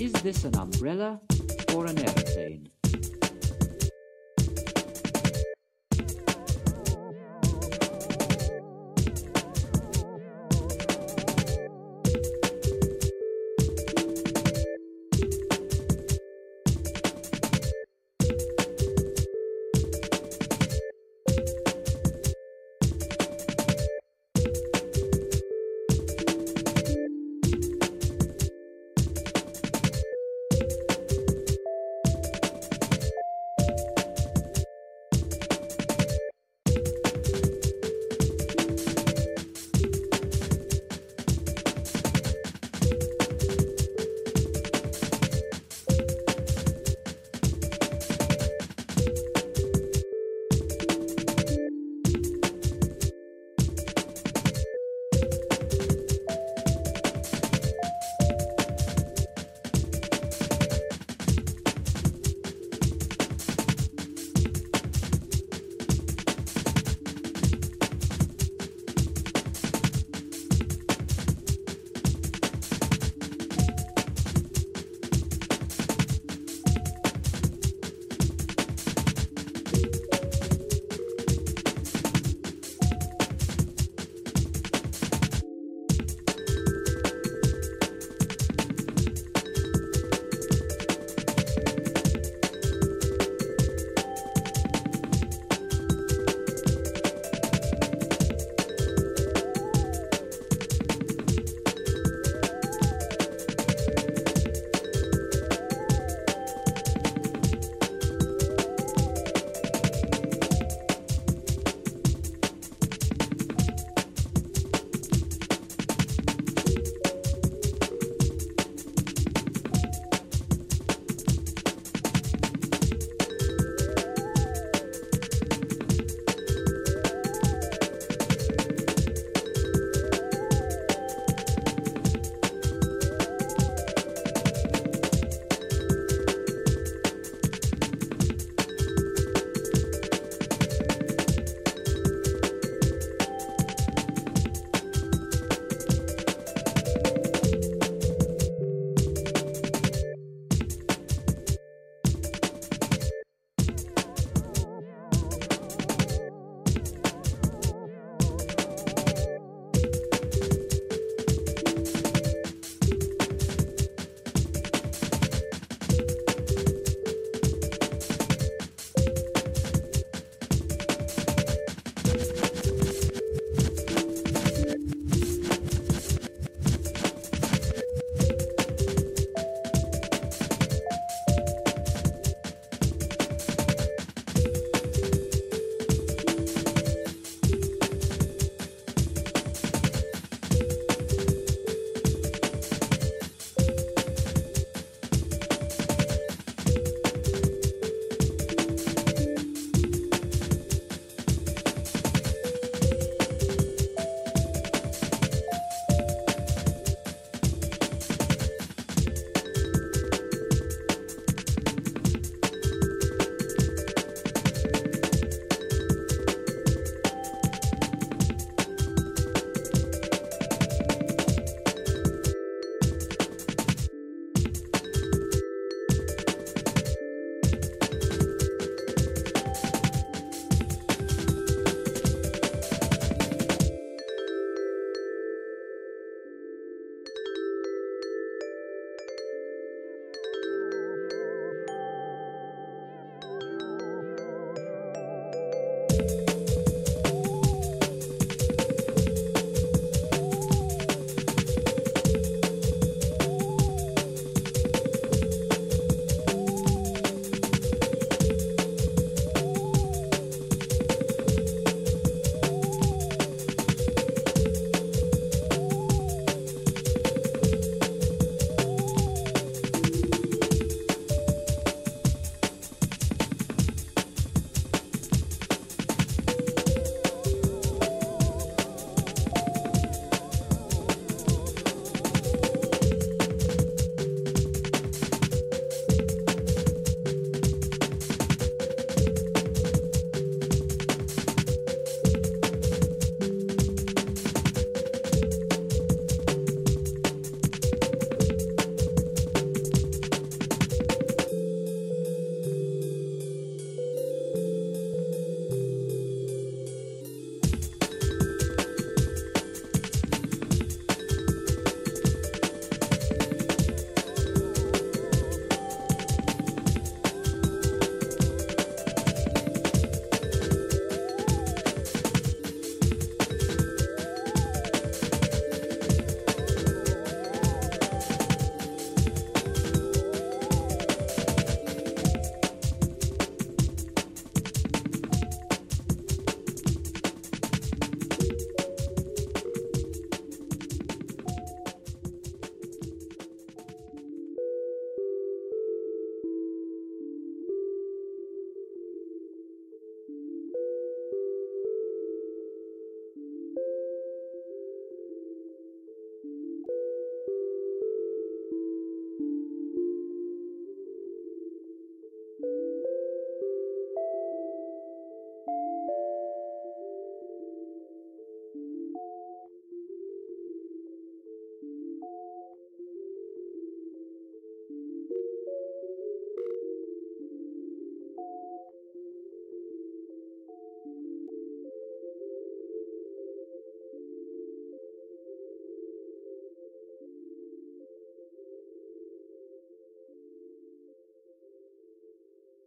Is this an umbrella or an airplane?